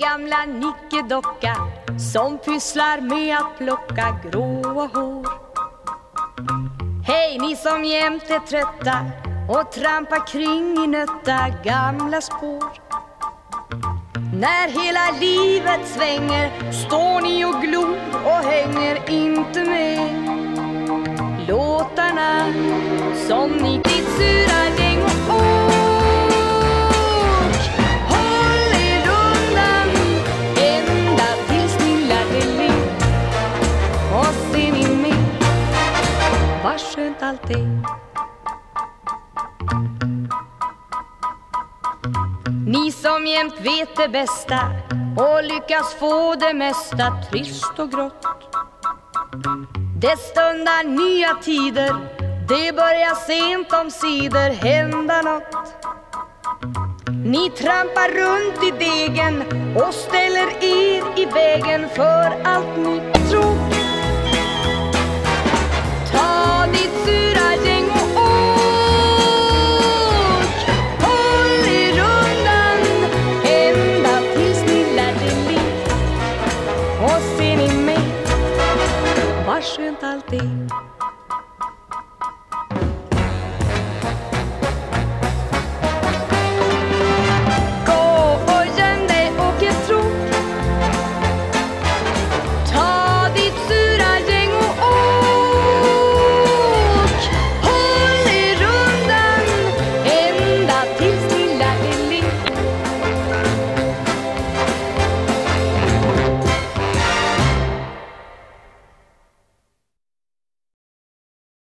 gamla nickedocka som pysslar med att plocka gråa hår. Hej ni som jämt är trötta och trampar kring i nötta gamla spår. När hela livet svänger står ni och glor och hänger inte med. Låtarna som ni ditt Och ser ni med vad skönt allt är. Ni som jämt vet det bästa och lyckas få det mesta trist och grått. Det stundar nya tider, det börjar sent om sidor hända nåt. Ni trampar runt i degen och ställer er i vägen för allt nytt tråkigt. Washington D.